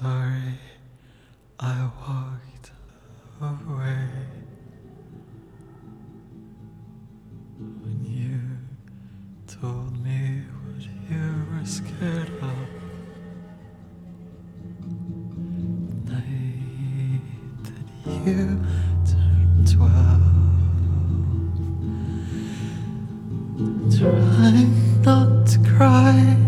sorry I walked away when you told me what you were scared of. Night that you turned twelve, trying not to cry.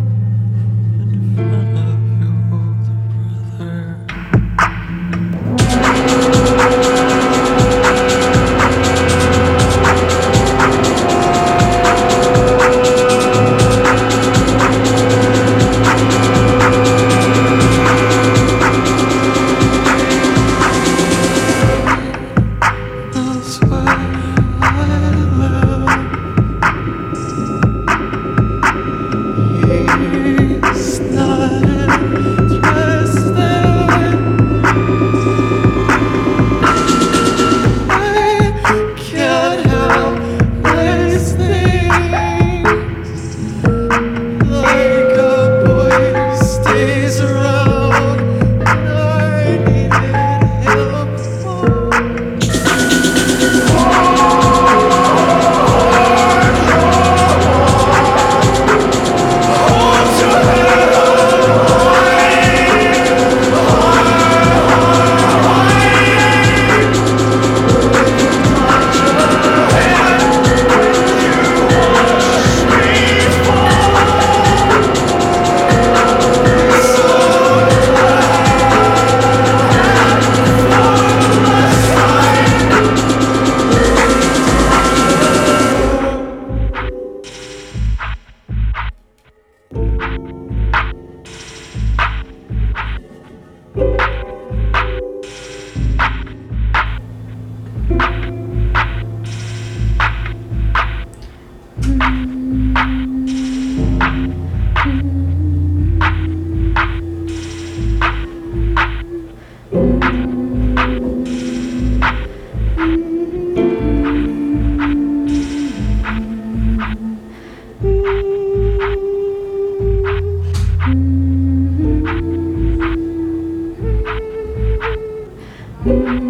That's Mm-hmm.